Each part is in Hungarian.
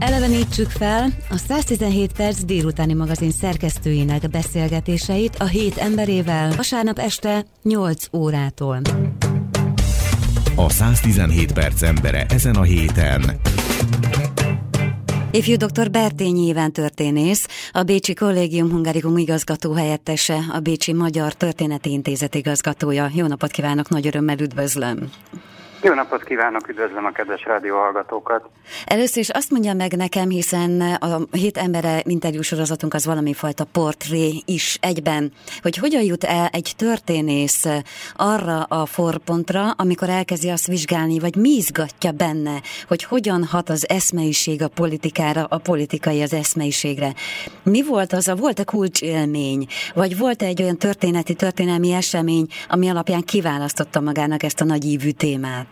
Elevenítsük fel a 117 perc délutáni magazin szerkesztőinek beszélgetéseit a hét emberével vasárnap este 8 órától. A 117 perc embere ezen a héten. Ifjú dr. Bertényi Iván történész, a Bécsi Kollégium Hungarikum igazgató helyettese, a Bécsi Magyar Történeti Intézet igazgatója. Jó napot kívánok, nagy örömmel üdvözlöm! Jó napot kívánok, üdvözlöm a kedves rádióhallgatókat! Először is azt mondja meg nekem, hiszen a hét embere interjú sorozatunk az valami fajta portré is egyben, hogy hogyan jut el egy történész arra a forpontra, amikor elkezdi azt vizsgálni, vagy mi izgatja benne, hogy hogyan hat az eszmeiség a politikára, a politikai az eszmeiségre. Mi volt az a, volt-e kulcsélmény, vagy volt egy olyan történeti, történelmi esemény, ami alapján kiválasztotta magának ezt a nagyívű témát?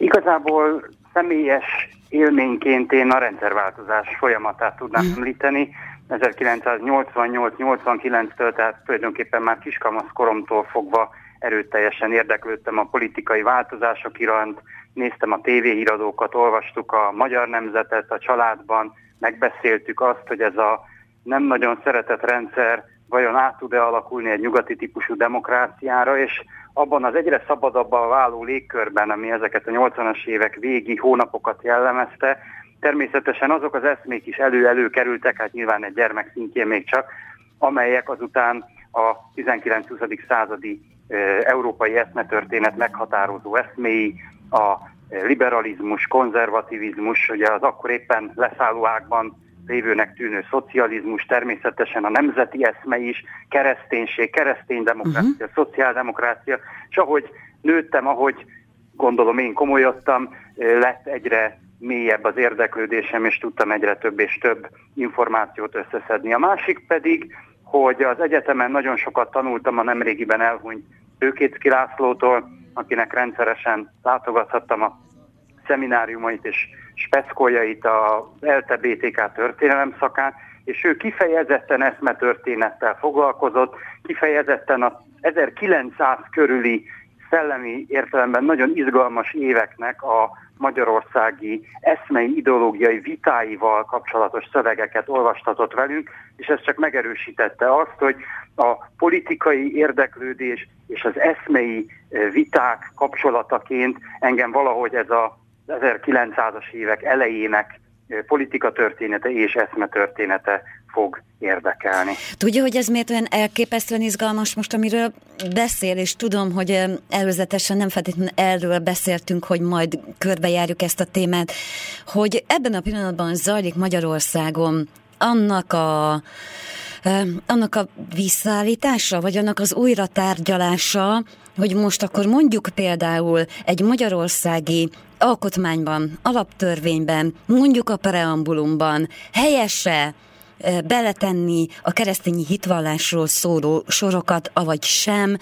Igazából személyes élményként én a rendszerváltozás folyamatát tudnám mm. említeni. 1988-89-től, tehát tulajdonképpen már kiskamasz koromtól fogva erőteljesen érdeklődtem a politikai változások iránt, néztem a tévéhíradókat, olvastuk a Magyar Nemzetet a családban, megbeszéltük azt, hogy ez a nem nagyon szeretett rendszer vajon át tud-e alakulni egy nyugati típusú demokráciára, és abban az egyre szabadabban váló légkörben, ami ezeket a 80-as évek végi hónapokat jellemezte, természetesen azok az eszmék is elő-elő kerültek, hát nyilván egy gyermek szintjén még csak, amelyek azután a 19-20. századi európai eszmetörténet meghatározó eszméi, a liberalizmus, konzervativizmus, ugye az akkor éppen leszálló ágban lévőnek tűnő szocializmus, természetesen a nemzeti eszme is, kereszténység, keresztény demokrácia, uh-huh. szociáldemokrácia, és ahogy nőttem, ahogy gondolom én komolyodtam, lett egyre mélyebb az érdeklődésem, és tudtam egyre több és több információt összeszedni. A másik pedig, hogy az egyetemen nagyon sokat tanultam a nemrégiben elhunyt Őkécki Lászlótól, akinek rendszeresen látogathattam a szemináriumait, és speckoljait az ELTE BTK történelem szakán, és ő kifejezetten eszmetörténettel foglalkozott, kifejezetten a 1900 körüli szellemi értelemben nagyon izgalmas éveknek a magyarországi eszmei ideológiai vitáival kapcsolatos szövegeket olvastatott velünk, és ez csak megerősítette azt, hogy a politikai érdeklődés és az eszmei viták kapcsolataként engem valahogy ez a 1900-as évek elejének politika története és eszme története fog érdekelni. Tudja, hogy ez miért olyan elképesztően izgalmas most, amiről beszél, és tudom, hogy előzetesen nem feltétlenül erről beszéltünk, hogy majd körbejárjuk ezt a témát, hogy ebben a pillanatban zajlik Magyarországon annak a annak a visszaállítása, vagy annak az újra tárgyalása, hogy most akkor mondjuk például egy magyarországi alkotmányban, alaptörvényben, mondjuk a preambulumban helyese beletenni a keresztényi hitvallásról szóló sorokat, avagy sem.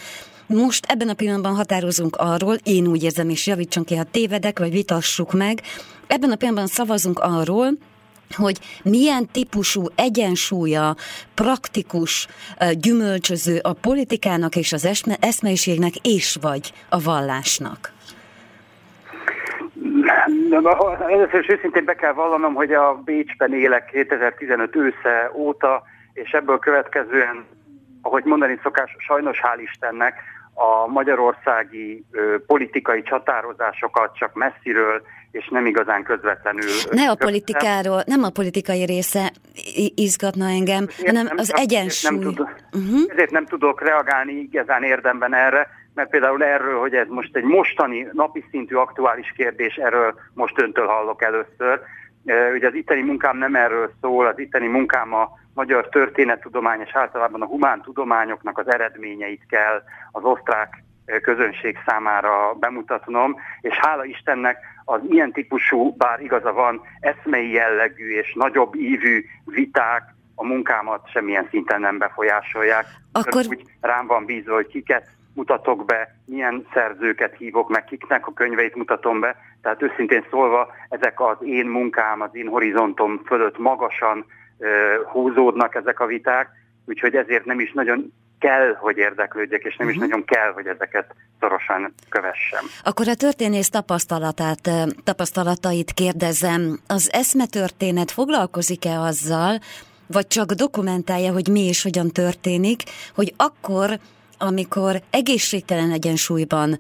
Most ebben a pillanatban határozunk arról, én úgy érzem, és javítson ki, ha tévedek, vagy vitassuk meg, ebben a pillanatban szavazunk arról, hogy milyen típusú egyensúlya, praktikus, gyümölcsöző a politikának és az eszme, eszmeiségnek és vagy a vallásnak? Először is őszintén be kell vallanom, hogy a Bécsben élek 2015 ősze óta, és ebből következően, ahogy mondani szokás, sajnos hál' Istennek, a magyarországi ö, politikai csatározásokat csak messziről és nem igazán közvetlenül. Ne a politikáról, nem a politikai része izgatna engem, ezért hanem nem, az egyensúly. Ezért nem, tud, uh-huh. ezért nem tudok reagálni igazán érdemben erre, mert például erről, hogy ez most egy mostani napi szintű aktuális kérdés, erről most öntől hallok először. Ugye az itteni munkám nem erről szól, az itteni munkám a magyar történettudomány és általában a humán tudományoknak az eredményeit kell az osztrák közönség számára bemutatnom, és hála Istennek az ilyen típusú, bár igaza van, eszmei jellegű és nagyobb ívű viták a munkámat semmilyen szinten nem befolyásolják. Akkor... Úgy rám van bízva, hogy kiket mutatok be, milyen szerzőket hívok meg, kiknek a könyveit mutatom be. Tehát őszintén szólva, ezek az én munkám, az én horizontom fölött magasan uh, húzódnak ezek a viták, úgyhogy ezért nem is nagyon kell, hogy érdeklődjek, és nem uh-huh. is mhm. nagyon kell, hogy ezeket szorosan kövessem. Akkor a történész tapasztalatát, tapasztalatait kérdezem. Az eszmetörténet foglalkozik-e azzal, vagy csak dokumentálja, hogy mi és hogyan történik, hogy akkor amikor egészségtelen egyensúlyban,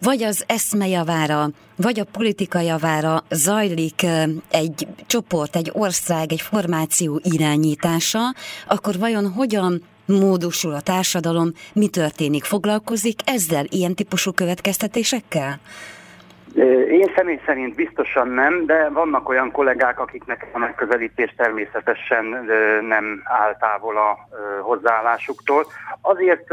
vagy az eszme javára, vagy a politika javára zajlik egy csoport, egy ország, egy formáció irányítása, akkor vajon hogyan módosul a társadalom, mi történik, foglalkozik ezzel, ilyen típusú következtetésekkel? Én személy szerint biztosan nem, de vannak olyan kollégák, akiknek a megközelítés természetesen nem áll távol a hozzáállásuktól. Azért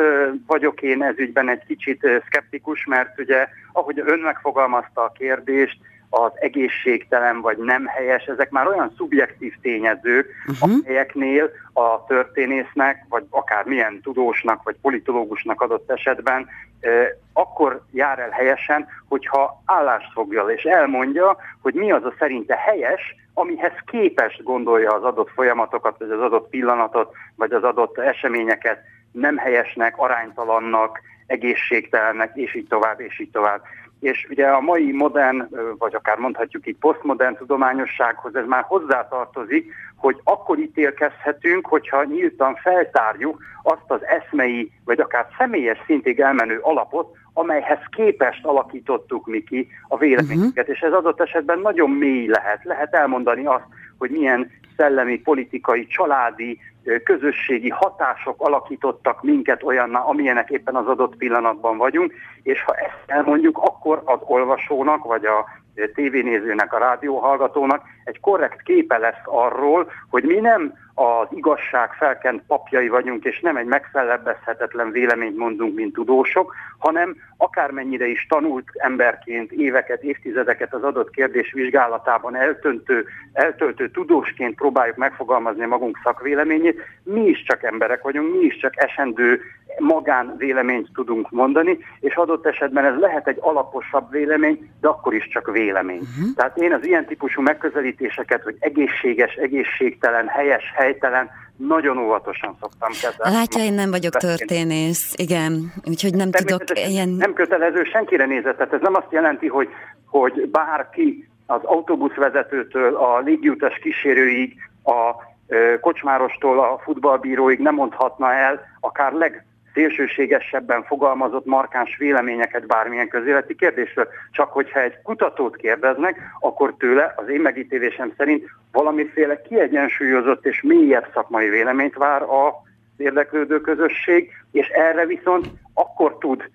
vagyok én ezügyben egy kicsit szkeptikus, mert ugye, ahogy ön megfogalmazta a kérdést, az egészségtelen vagy nem helyes, ezek már olyan szubjektív tényezők, uh-huh. amelyeknél a történésznek, vagy akár milyen tudósnak, vagy politológusnak adott esetben eh, akkor jár el helyesen, hogyha állást fogjal, és elmondja, hogy mi az a szerinte helyes, amihez képest gondolja az adott folyamatokat, vagy az adott pillanatot, vagy az adott eseményeket nem helyesnek, aránytalannak, egészségtelennek, és így tovább, és így tovább és ugye a mai modern, vagy akár mondhatjuk így posztmodern tudományossághoz ez már hozzátartozik, hogy akkor ítélkezhetünk, hogyha nyíltan feltárjuk azt az eszmei, vagy akár személyes szintig elmenő alapot, amelyhez képest alakítottuk mi ki a véleményeket. Uh-huh. És ez adott esetben nagyon mély lehet. Lehet elmondani azt, hogy milyen szellemi, politikai, családi, közösségi hatások alakítottak minket olyanná, amilyenek éppen az adott pillanatban vagyunk, és ha ezt elmondjuk, akkor az olvasónak, vagy a tévénézőnek, a rádióhallgatónak egy korrekt képe lesz arról, hogy mi nem az igazság felkent papjai vagyunk, és nem egy megfellebbezhetetlen véleményt mondunk, mint tudósok, hanem akármennyire is tanult emberként éveket, évtizedeket az adott kérdés vizsgálatában eltöntő, eltöltő tudósként próbáljuk megfogalmazni magunk szakvéleményét, mi is csak emberek vagyunk, mi is csak esendő magán véleményt tudunk mondani, és adott esetben ez lehet egy alaposabb vélemény, de akkor is csak vélemény. Uh-huh. Tehát én az ilyen típusú megközelítéseket, hogy egészséges, egészségtelen, helyes, helytelen, nagyon óvatosan szoktam kezelni. Látja, én nem vagyok történész, igen, úgyhogy nem tudok ilyen... Nem kötelező senkire nézett, tehát ez nem azt jelenti, hogy, hogy bárki az autóbuszvezetőtől a légiutas kísérőig, a kocsmárostól a futballbíróig nem mondhatna el akár leg szélsőségesebben fogalmazott markáns véleményeket bármilyen közéleti kérdésről. Csak hogyha egy kutatót kérdeznek, akkor tőle az én megítélésem szerint valamiféle kiegyensúlyozott és mélyebb szakmai véleményt vár a érdeklődő közösség, és erre viszont akkor tud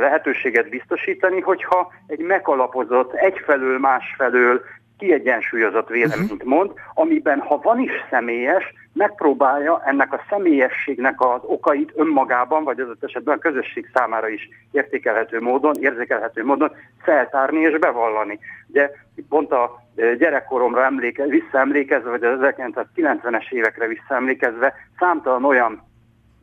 lehetőséget biztosítani, hogyha egy megalapozott, egyfelől, másfelől kiegyensúlyozott véleményt mond, amiben ha van is személyes, megpróbálja ennek a személyességnek az okait önmagában, vagy az esetben a közösség számára is értékelhető módon, érzékelhető módon feltárni és bevallani. Ugye pont a gyerekkoromra emléke, visszaemlékezve, vagy az 1990-es évekre visszaemlékezve számtalan olyan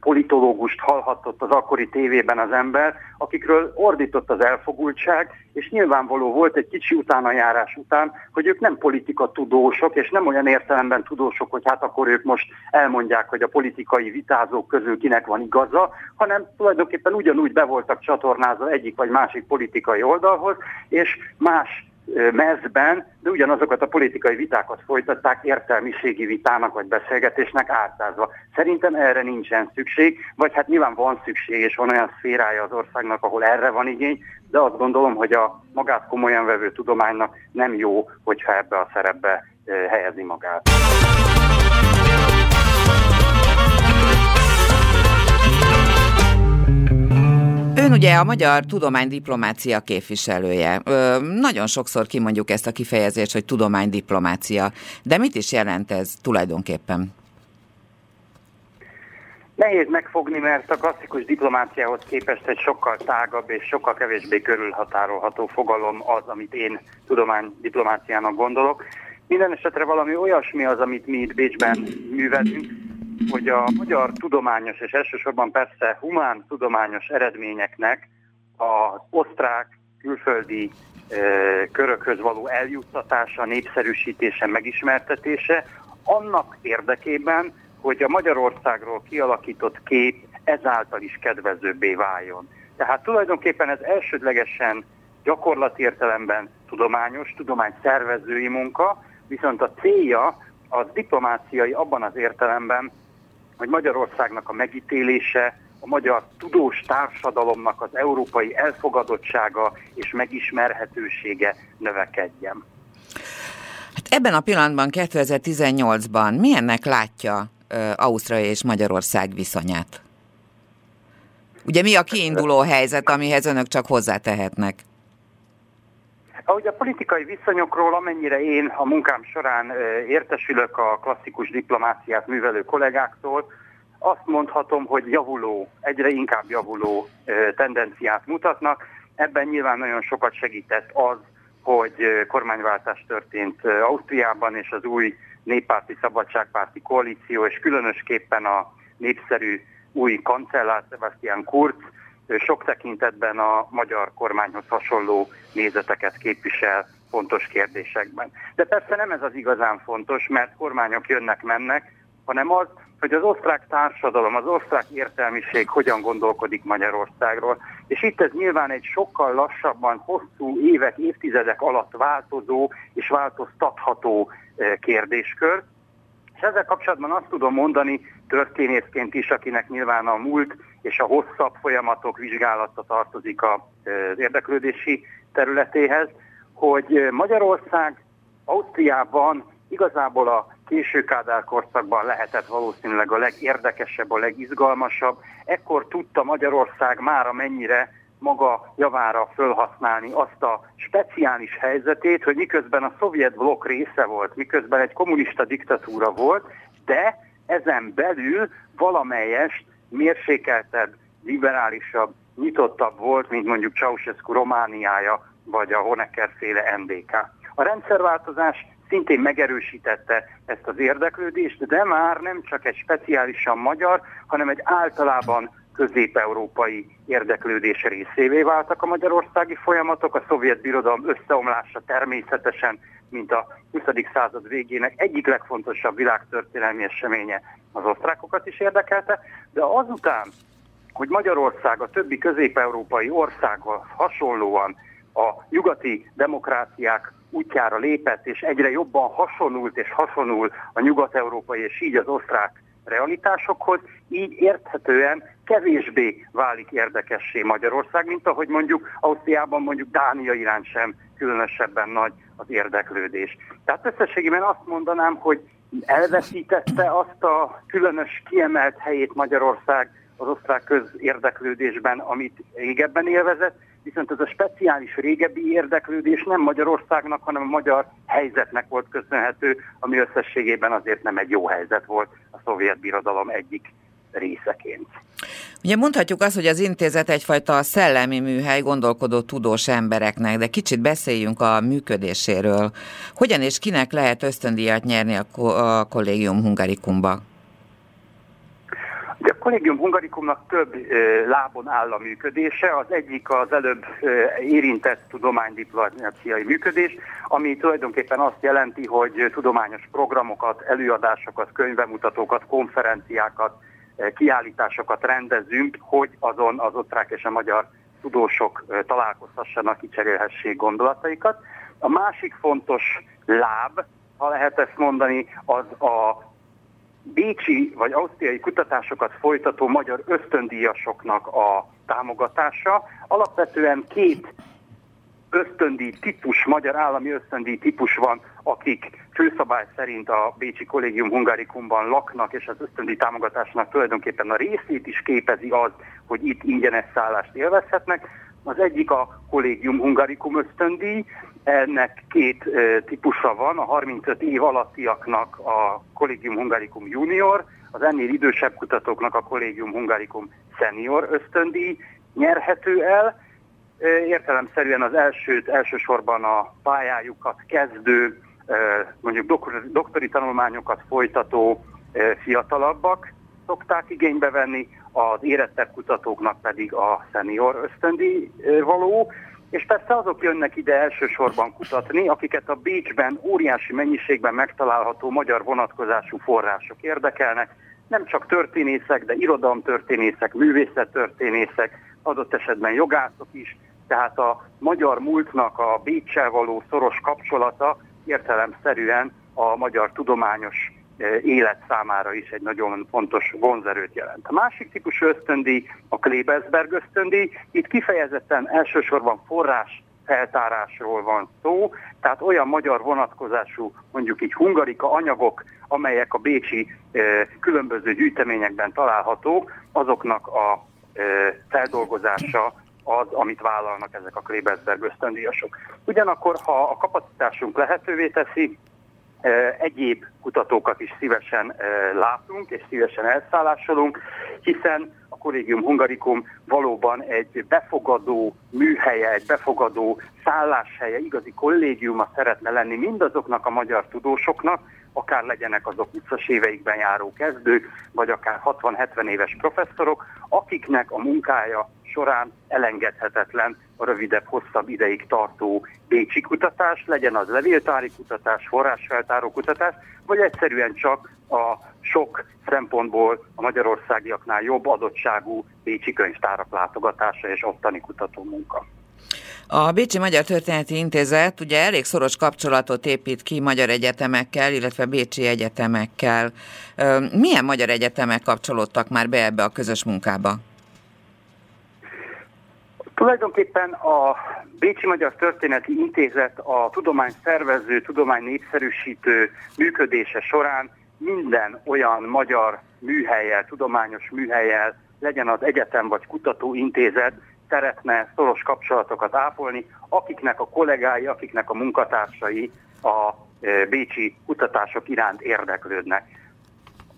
politológust hallhatott az akkori tévében az ember, akikről ordított az elfogultság, és nyilvánvaló volt egy kicsi utánajárás után, hogy ők nem politika tudósok, és nem olyan értelemben tudósok, hogy hát akkor ők most elmondják, hogy a politikai vitázók közül kinek van igaza, hanem tulajdonképpen ugyanúgy be voltak csatornázva egyik vagy másik politikai oldalhoz, és más mezben, de ugyanazokat a politikai vitákat folytatták értelmiségi vitának vagy beszélgetésnek ártázva. Szerintem erre nincsen szükség, vagy hát nyilván van szükség, és van olyan szférája az országnak, ahol erre van igény, de azt gondolom, hogy a magát komolyan vevő tudománynak nem jó, hogyha ebbe a szerepbe helyezi magát. Ugye a magyar tudománydiplomácia képviselője. Ö, nagyon sokszor kimondjuk ezt a kifejezést, hogy tudománydiplomácia. De mit is jelent ez tulajdonképpen? Nehéz megfogni, mert a klasszikus diplomáciához képest egy sokkal tágabb és sokkal kevésbé körülhatárolható fogalom az, amit én tudománydiplomáciának gondolok. Minden esetre valami olyasmi az, amit mi itt Bécsben művelünk, hogy a magyar tudományos és elsősorban persze humán tudományos eredményeknek az osztrák külföldi e, körökhöz való eljuttatása, népszerűsítése, megismertetése, annak érdekében, hogy a Magyarországról kialakított kép ezáltal is kedvezőbbé váljon. Tehát tulajdonképpen ez elsődlegesen gyakorlati értelemben tudományos, tudomány szervezői munka, viszont a célja az diplomáciai abban az értelemben, hogy Magyarországnak a megítélése, a magyar tudós társadalomnak az európai elfogadottsága és megismerhetősége növekedjen. Hát ebben a pillanatban, 2018-ban milyennek látja Ausztria és Magyarország viszonyát? Ugye mi a kiinduló helyzet, amihez önök csak hozzátehetnek? Ahogy a politikai viszonyokról, amennyire én a munkám során értesülök a klasszikus diplomáciát művelő kollégáktól, azt mondhatom, hogy javuló, egyre inkább javuló tendenciát mutatnak. Ebben nyilván nagyon sokat segített az, hogy kormányváltás történt Ausztriában, és az új néppárti szabadságpárti koalíció, és különösképpen a népszerű új kancellár Sebastian Kurz sok tekintetben a magyar kormányhoz hasonló nézeteket képvisel fontos kérdésekben. De persze nem ez az igazán fontos, mert kormányok jönnek-mennek, hanem az, hogy az osztrák társadalom, az osztrák értelmiség hogyan gondolkodik Magyarországról. És itt ez nyilván egy sokkal lassabban, hosszú évek, évtizedek alatt változó és változtatható eh, kérdéskör. És ezzel kapcsolatban azt tudom mondani történészként is, akinek nyilván a múlt és a hosszabb folyamatok vizsgálata tartozik az érdeklődési területéhez, hogy Magyarország Ausztriában igazából a késő Kádár korszakban lehetett valószínűleg a legérdekesebb, a legizgalmasabb. Ekkor tudta Magyarország már mennyire maga javára fölhasználni azt a speciális helyzetét, hogy miközben a szovjet blokk része volt, miközben egy kommunista diktatúra volt, de ezen belül valamelyest mérsékeltebb, liberálisabb, nyitottabb volt, mint mondjuk Ceausescu Romániája, vagy a Honecker féle NDK. A rendszerváltozás szintén megerősítette ezt az érdeklődést, de már nem csak egy speciálisan magyar, hanem egy általában közép-európai érdeklődés részévé váltak a magyarországi folyamatok. A szovjet birodalom összeomlása természetesen, mint a 20. század végének egyik legfontosabb világtörténelmi eseménye az osztrákokat is érdekelte, de azután, hogy Magyarország a többi közép-európai országhoz hasonlóan a nyugati demokráciák útjára lépett, és egyre jobban hasonult és hasonul a nyugat-európai és így az osztrák realitásokhoz, így érthetően kevésbé válik érdekessé Magyarország, mint ahogy mondjuk Ausztriában mondjuk Dánia iránt sem különösebben nagy az érdeklődés. Tehát összességében azt mondanám, hogy elveszítette azt a különös kiemelt helyét Magyarország az osztrák közérdeklődésben, amit régebben élvezett, viszont ez a speciális régebbi érdeklődés nem Magyarországnak, hanem a magyar helyzetnek volt köszönhető, ami összességében azért nem egy jó helyzet volt a szovjet birodalom egyik részeként. Ugye mondhatjuk azt, hogy az intézet egyfajta szellemi műhely gondolkodó tudós embereknek, de kicsit beszéljünk a működéséről. Hogyan és kinek lehet ösztöndíjat nyerni a kollégium Hungarikumba? A Kollégium Hungarikumnak több lábon áll a működése. Az egyik az előbb érintett tudománydiplomáciai működés, ami tulajdonképpen azt jelenti, hogy tudományos programokat, előadásokat, könyvemutatókat, konferenciákat, kiállításokat rendezünk, hogy azon az osztrák és a magyar tudósok találkozhassanak, kicserélhessék gondolataikat. A másik fontos láb, ha lehet ezt mondani, az a bécsi vagy ausztriai kutatásokat folytató magyar ösztöndíjasoknak a támogatása. Alapvetően két ösztöndíj típus, magyar állami ösztöndíj típus van, akik főszabály szerint a Bécsi Kollégium Hungarikumban laknak, és az ösztöndíj támogatásnak tulajdonképpen a részét is képezi az, hogy itt ingyenes szállást élvezhetnek. Az egyik a Kollégium Hungarikum ösztöndíj, ennek két típusa van, a 35 év alattiaknak a Collegium Hungaricum Junior, az ennél idősebb kutatóknak a Collegium Hungaricum Senior ösztöndíj nyerhető el. Értelemszerűen az elsőt elsősorban a pályájukat kezdő, mondjuk doktori tanulmányokat folytató fiatalabbak szokták igénybe venni, az érettebb kutatóknak pedig a senior ösztöndíj való. És persze azok jönnek ide elsősorban kutatni, akiket a Bécsben óriási mennyiségben megtalálható magyar vonatkozású források érdekelnek, nem csak történészek, de irodalomtörténészek, művészettörténészek, adott esetben jogászok is, tehát a magyar múltnak a Bécsel való szoros kapcsolata értelemszerűen a magyar tudományos élet számára is egy nagyon fontos vonzerőt jelent. A másik típusú ösztöndi a Klebelsberg ösztöndi, itt kifejezetten elsősorban forrás feltárásról van szó, tehát olyan magyar vonatkozású, mondjuk így hungarika anyagok, amelyek a bécsi e, különböző gyűjteményekben találhatók, azoknak a e, feldolgozása az, amit vállalnak ezek a Klebelsberg ösztöndíjasok. Ugyanakkor, ha a kapacitásunk lehetővé teszi, egyéb kutatókat is szívesen látunk, és szívesen elszállásolunk, hiszen a Collegium Hungaricum valóban egy befogadó műhelye, egy befogadó szálláshelye, igazi kollégiuma szeretne lenni mindazoknak a magyar tudósoknak, akár legyenek azok 20 éveikben járó kezdők, vagy akár 60-70 éves professzorok, akiknek a munkája során elengedhetetlen a rövidebb, hosszabb ideig tartó bécsi kutatás, legyen az levéltári kutatás, forrásfeltáró kutatás, vagy egyszerűen csak a sok szempontból a magyarországiaknál jobb adottságú bécsi könyvtárak látogatása és ottani kutató munka. A Bécsi Magyar Történeti Intézet ugye elég szoros kapcsolatot épít ki magyar egyetemekkel, illetve bécsi egyetemekkel. Milyen magyar egyetemek kapcsolódtak már be ebbe a közös munkába? Tulajdonképpen a Bécsi Magyar Történeti Intézet a tudomány szervező, tudomány népszerűsítő működése során minden olyan magyar műhelyel, tudományos műhelyel, legyen az egyetem vagy kutatóintézet, szeretne szoros kapcsolatokat ápolni, akiknek a kollégái, akiknek a munkatársai a e, bécsi kutatások iránt érdeklődnek.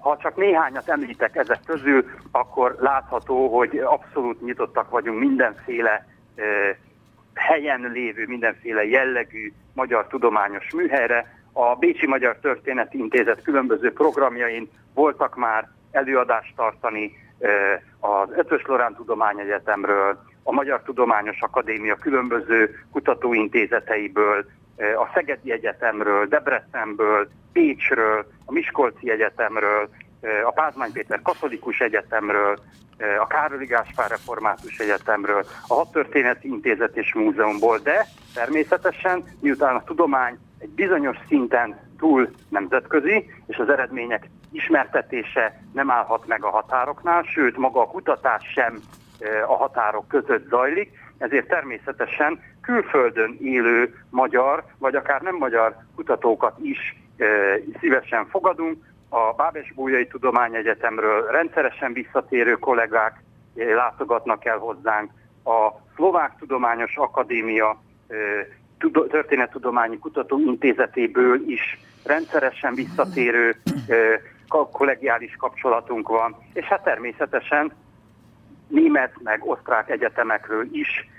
Ha csak néhányat említek ezek közül, akkor látható, hogy abszolút nyitottak vagyunk mindenféle helyen lévő, mindenféle jellegű magyar tudományos műhelyre. A Bécsi Magyar Történeti Intézet különböző programjain voltak már előadást tartani az Ötös Lorán Tudományegyetemről, a Magyar Tudományos Akadémia különböző kutatóintézeteiből, a Szegedi Egyetemről, Debrecenből, Pécsről, a Miskolci Egyetemről, eh, a Pázmány Péter Katolikus Egyetemről, eh, a Károli Gáspár Református Egyetemről, a Hadtörténeti Intézet és Múzeumból, de természetesen miután a tudomány egy bizonyos szinten túl nemzetközi, és az eredmények ismertetése nem állhat meg a határoknál, sőt maga a kutatás sem a határok között zajlik, ezért természetesen külföldön élő magyar, vagy akár nem magyar kutatókat is szívesen fogadunk. A Bábes-Bújai Tudományegyetemről rendszeresen visszatérő kollégák látogatnak el hozzánk. A Szlovák Tudományos Akadémia Történettudományi Kutatóintézetéből is rendszeresen visszatérő kollegiális kapcsolatunk van, és hát természetesen német, meg osztrák egyetemekről is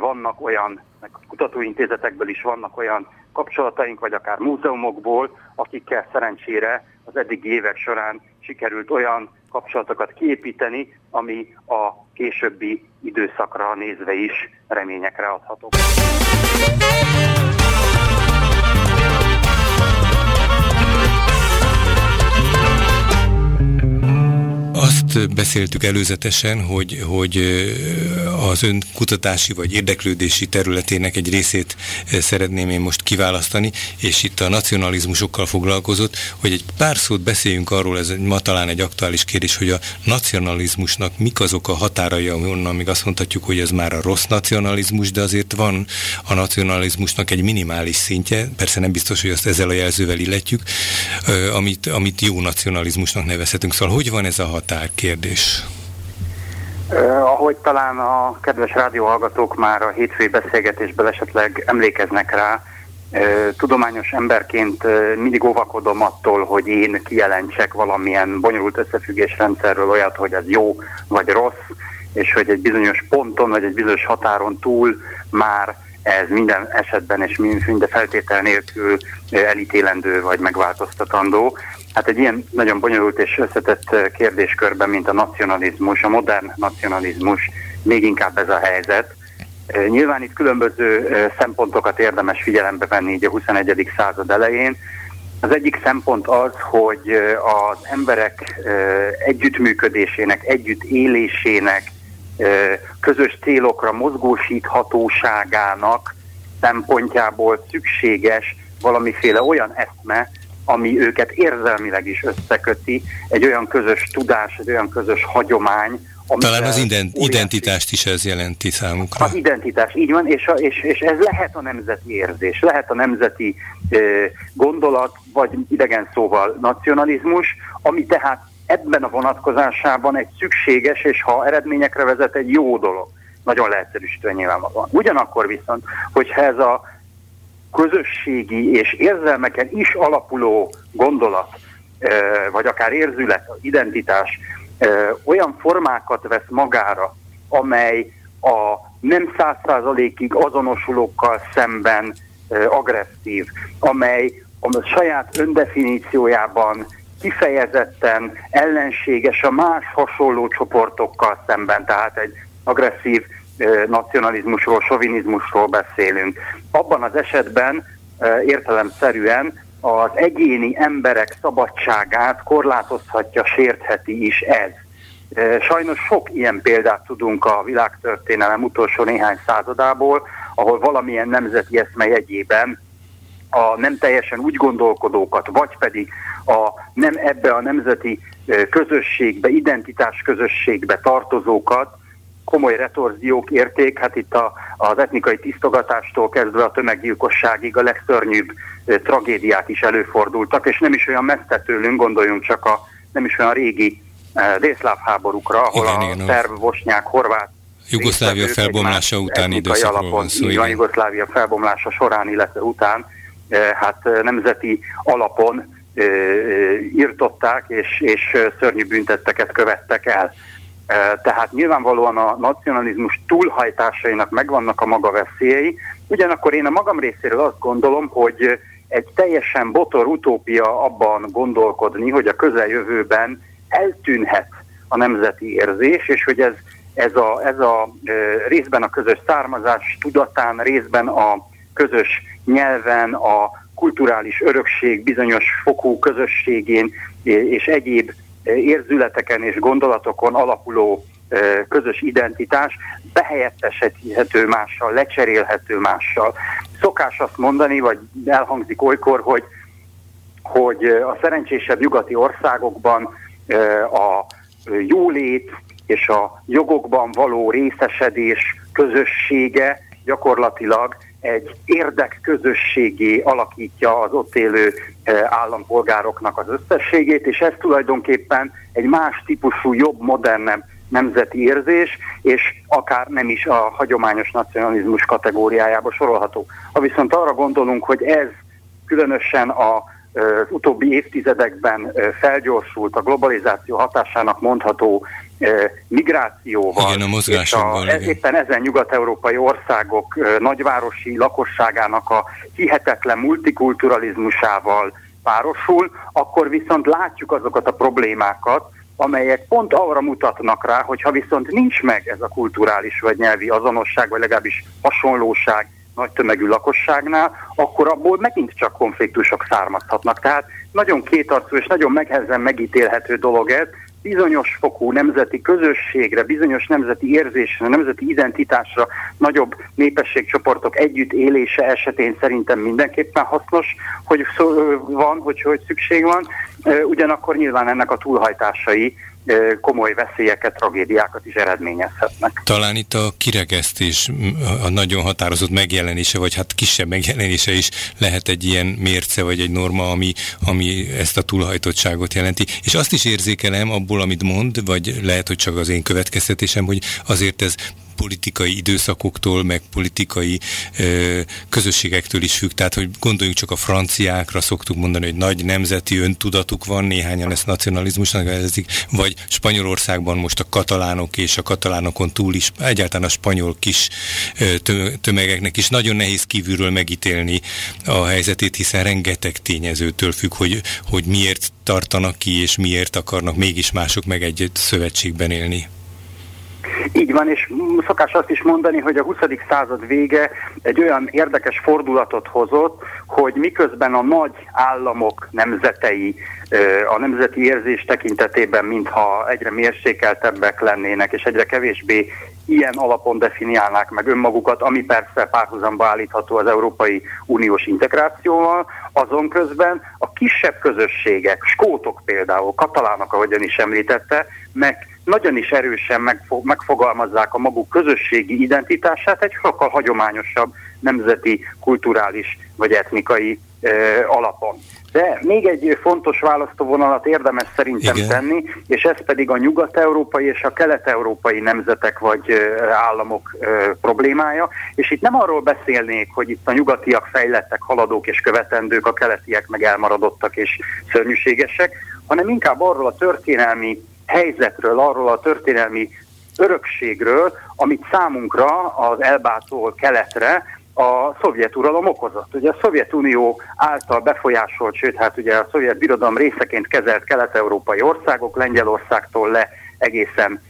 vannak olyan, meg kutatóintézetekből is vannak olyan kapcsolataink, vagy akár múzeumokból, akikkel szerencsére az eddigi évek során sikerült olyan kapcsolatokat kiépíteni, ami a későbbi időszakra nézve is reményekre adható. Azt beszéltük előzetesen, hogy, hogy az ön kutatási vagy érdeklődési területének egy részét szeretném én most kiválasztani, és itt a nacionalizmusokkal foglalkozott, hogy egy pár szót beszéljünk arról, ez ma talán egy aktuális kérdés, hogy a nacionalizmusnak mik azok a határai, onnan még azt mondhatjuk, hogy ez már a rossz nacionalizmus, de azért van a nacionalizmusnak egy minimális szintje, persze nem biztos, hogy azt ezzel a jelzővel illetjük, amit, amit jó nacionalizmusnak nevezhetünk. Szóval hogy van ez a határ? kérdés? Uh, ahogy talán a kedves rádióhallgatók már a hétfői beszélgetésben esetleg emlékeznek rá, tudományos emberként mindig óvakodom attól, hogy én kijelentsek valamilyen bonyolult összefüggésrendszerről olyat, hogy ez jó vagy rossz, és hogy egy bizonyos ponton vagy egy bizonyos határon túl már ez minden esetben és minden feltétel nélkül elítélendő vagy megváltoztatandó. Hát egy ilyen nagyon bonyolult és összetett kérdéskörben, mint a nacionalizmus, a modern nacionalizmus, még inkább ez a helyzet. Nyilván itt különböző szempontokat érdemes figyelembe venni így a 21. század elején. Az egyik szempont az, hogy az emberek együttműködésének, együttélésének, közös célokra mozgósíthatóságának szempontjából szükséges valamiféle olyan eszme, ami őket érzelmileg is összeköti, egy olyan közös tudás, egy olyan közös hagyomány, talán az ident, identitást is ez jelenti számukra. Az identitás, így van, és, a, és, és ez lehet a nemzeti érzés, lehet a nemzeti e, gondolat, vagy idegen szóval nacionalizmus, ami tehát ebben a vonatkozásában egy szükséges, és ha eredményekre vezet, egy jó dolog. Nagyon leegyszerűsítve nyilvánvalóan. Ugyanakkor viszont, hogyha ez a közösségi és érzelmeken is alapuló gondolat, vagy akár érzület, identitás olyan formákat vesz magára, amely a nem száz százalékig azonosulókkal szemben agresszív, amely a saját öndefiníciójában kifejezetten ellenséges a más hasonló csoportokkal szemben, tehát egy agresszív nacionalizmusról, sovinizmusról beszélünk. Abban az esetben értelemszerűen az egyéni emberek szabadságát korlátozhatja, sértheti is ez. Sajnos sok ilyen példát tudunk a világtörténelem utolsó néhány századából, ahol valamilyen nemzeti eszme jegyében a nem teljesen úgy gondolkodókat, vagy pedig a nem ebbe a nemzeti közösségbe, identitás közösségbe tartozókat komoly retorziók érték, hát itt a, az etnikai tisztogatástól kezdve a tömeggyilkosságig a legszörnyűbb tragédiák is előfordultak, és nem is olyan messze tőlünk, gondoljunk csak a nem is olyan régi délszláv háborúkra, ahol igen, a igen, szerb, bosnyák, horvát Jugoszlávia felbomlása után időszakról van szó. Van, Jugoszlávia felbomlása során, illetve után, hát nemzeti alapon írtották, és, és szörnyű büntetteket követtek el. Tehát nyilvánvalóan a nacionalizmus túlhajtásainak megvannak a maga veszélyei, ugyanakkor én a magam részéről azt gondolom, hogy egy teljesen botor utópia abban gondolkodni, hogy a közeljövőben eltűnhet a nemzeti érzés, és hogy ez, ez, a, ez a részben a közös származás tudatán, részben a közös nyelven, a kulturális örökség bizonyos fokú közösségén és egyéb érzületeken és gondolatokon alapuló közös identitás behelyettesíthető mással, lecserélhető mással. Szokás azt mondani, vagy elhangzik olykor, hogy, hogy a szerencsésebb nyugati országokban a jólét és a jogokban való részesedés közössége gyakorlatilag egy érdekközösségé alakítja az ott élő állampolgároknak az összességét, és ez tulajdonképpen egy más típusú, jobb, modernebb nemzeti érzés, és akár nem is a hagyományos nacionalizmus kategóriájába sorolható. Ha viszont arra gondolunk, hogy ez különösen a az utóbbi évtizedekben felgyorsult a globalizáció hatásának mondható migrációval, igen, a és a, igen. éppen ezen nyugat-európai országok nagyvárosi lakosságának a hihetetlen multikulturalizmusával párosul, akkor viszont látjuk azokat a problémákat, amelyek pont arra mutatnak rá, hogy ha viszont nincs meg ez a kulturális vagy nyelvi azonosság, vagy legalábbis hasonlóság nagy tömegű lakosságnál, akkor abból megint csak konfliktusok származhatnak. Tehát nagyon kétarcú és nagyon meghezen megítélhető dolog ez, bizonyos fokú nemzeti közösségre, bizonyos nemzeti érzésre, nemzeti identitásra nagyobb népességcsoportok együtt élése esetén szerintem mindenképpen hasznos, hogy van, hogy, hogy szükség van, ugyanakkor nyilván ennek a túlhajtásai komoly veszélyeket, tragédiákat is eredményezhetnek. Talán itt a kiregesztés, a nagyon határozott megjelenése, vagy hát kisebb megjelenése is lehet egy ilyen mérce, vagy egy norma, ami, ami ezt a túlhajtottságot jelenti. És azt is érzékelem abból, amit mond, vagy lehet, hogy csak az én következtetésem, hogy azért ez politikai időszakoktól, meg politikai ö, közösségektől is függ. Tehát, hogy gondoljunk csak a franciákra, szoktuk mondani, hogy nagy nemzeti öntudatuk van, néhányan ezt nacionalizmusnak nevezik, vagy Spanyolországban most a katalánok és a katalánokon túl is, egyáltalán a spanyol kis tömegeknek is nagyon nehéz kívülről megítélni a helyzetét, hiszen rengeteg tényezőtől függ, hogy, hogy miért tartanak ki, és miért akarnak mégis mások meg egy szövetségben élni. Így van, és szokás azt is mondani, hogy a 20. század vége egy olyan érdekes fordulatot hozott, hogy miközben a nagy államok nemzetei a nemzeti érzés tekintetében, mintha egyre mérsékeltebbek lennének, és egyre kevésbé ilyen alapon definiálnák meg önmagukat, ami persze párhuzamba állítható az Európai Uniós integrációval, azon közben a kisebb közösségek, skótok például, katalánok, ahogyan is említette, meg nagyon is erősen megfogalmazzák a maguk közösségi identitását egy sokkal hagyományosabb nemzeti, kulturális vagy etnikai ö, alapon. De még egy fontos választóvonalat érdemes szerintem Igen. tenni, és ez pedig a nyugat-európai és a kelet-európai nemzetek vagy államok problémája. És itt nem arról beszélnék, hogy itt a nyugatiak fejlettek, haladók és követendők, a keletiek meg elmaradottak és szörnyűségesek, hanem inkább arról a történelmi helyzetről, arról a történelmi örökségről, amit számunkra az Elbától keletre a szovjet uralom okozott. Ugye a Szovjetunió által befolyásolt, sőt, hát ugye a szovjet birodalom részeként kezelt kelet-európai országok, Lengyelországtól le egészen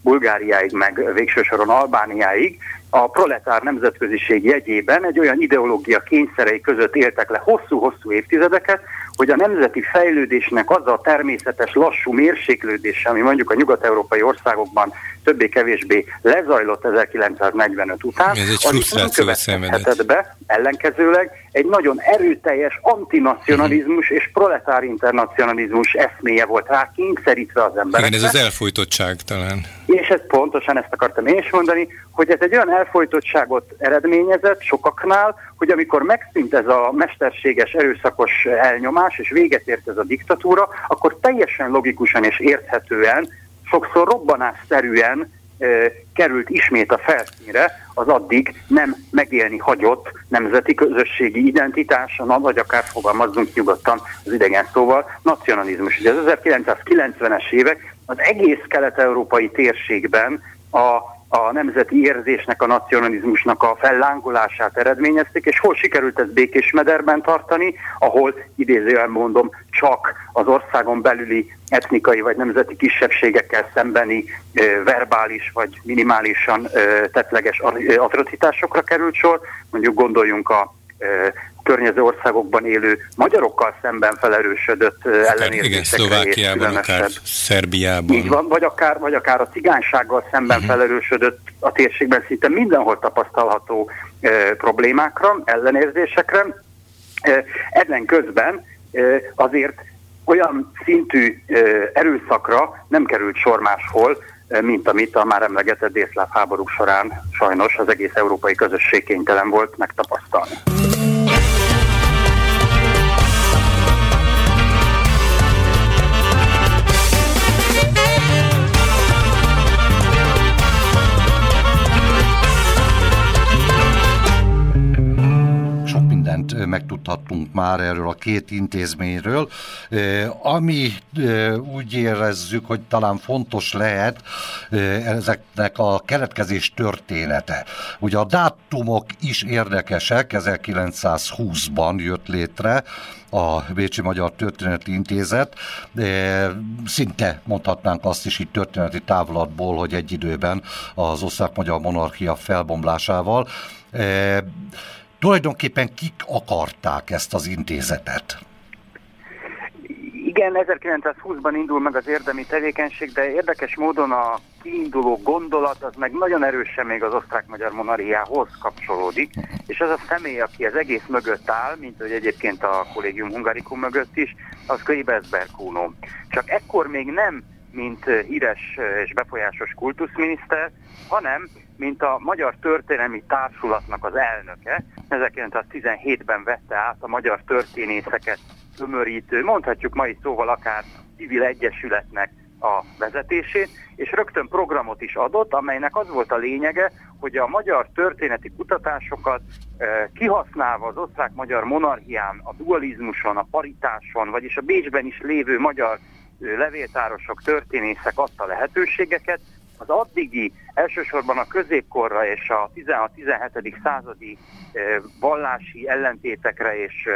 Bulgáriáig, meg végső soron Albániáig, a proletár nemzetköziség jegyében egy olyan ideológia kényszerei között éltek le hosszú-hosszú évtizedeket, hogy a nemzeti fejlődésnek az a természetes lassú mérséklődése, ami mondjuk a nyugat-európai országokban többé-kevésbé lezajlott 1945 után, Ez egy frusztráció szenvedett be, ellenkezőleg egy nagyon erőteljes antinacionalizmus és proletár internacionalizmus eszméje volt rá kényszerítve az emberekre. Igen, ez az elfolytottság talán. És ez pontosan ezt akartam én is mondani, hogy ez egy olyan elfolytottságot eredményezett sokaknál, hogy amikor megszűnt ez a mesterséges erőszakos elnyomás, és véget ért ez a diktatúra, akkor teljesen logikusan és érthetően, sokszor robbanásszerűen került ismét a felszínre az addig nem megélni hagyott nemzeti közösségi identitás, vagy akár fogalmazzunk nyugodtan az idegen szóval, nacionalizmus. Ugye az 1990-es évek az egész kelet-európai térségben a a nemzeti érzésnek, a nacionalizmusnak a fellángolását eredményezték, és hol sikerült ezt békés mederben tartani, ahol idézően mondom, csak az országon belüli etnikai vagy nemzeti kisebbségekkel szembeni verbális vagy minimálisan tetleges atrocitásokra került sor. Mondjuk gondoljunk a környező országokban élő magyarokkal szemben felerősödött ellenérzésekre. Igen, Szlovákiában, akár Szerbiában. Így van, vagy akár, vagy akár a cigánysággal szemben uh-huh. felerősödött a térségben szinte mindenhol tapasztalható e, problémákra, ellenérzésekre. E, ezen közben e, azért olyan szintű e, erőszakra nem került sor máshol, mint amit a már emlegetett délszláv háborúk során sajnos az egész európai közösség kénytelen volt megtapasztalni. Mindent megtudhattunk már erről a két intézményről, ami úgy érezzük, hogy talán fontos lehet ezeknek a keletkezés története. Ugye a dátumok is érdekesek, 1920-ban jött létre a Bécsi Magyar Történeti Intézet, szinte mondhatnánk azt is itt történeti távlatból, hogy egy időben az osztrák-magyar monarchia felbomlásával tulajdonképpen kik akarták ezt az intézetet? Igen, 1920-ban indul meg az érdemi tevékenység, de érdekes módon a kiinduló gondolat az meg nagyon erősen még az osztrák-magyar monarchiához kapcsolódik, és az a személy, aki az egész mögött áll, mint hogy egyébként a Collegium Hungaricum mögött is, az Könyveszberg Kuno. Csak ekkor még nem mint híres és befolyásos kultuszminiszter, hanem mint a Magyar Történelmi Társulatnak az elnöke. 1917-ben vette át a magyar történészeket tömörítő, mondhatjuk mai szóval akár civil egyesületnek a vezetését, és rögtön programot is adott, amelynek az volt a lényege, hogy a magyar történeti kutatásokat eh, kihasználva az osztrák-magyar monarchián, a dualizmuson, a paritáson, vagyis a Bécsben is lévő magyar eh, levéltárosok, történészek adta lehetőségeket, az addigi elsősorban a középkorra és a 16-17. századi vallási ellentétekre és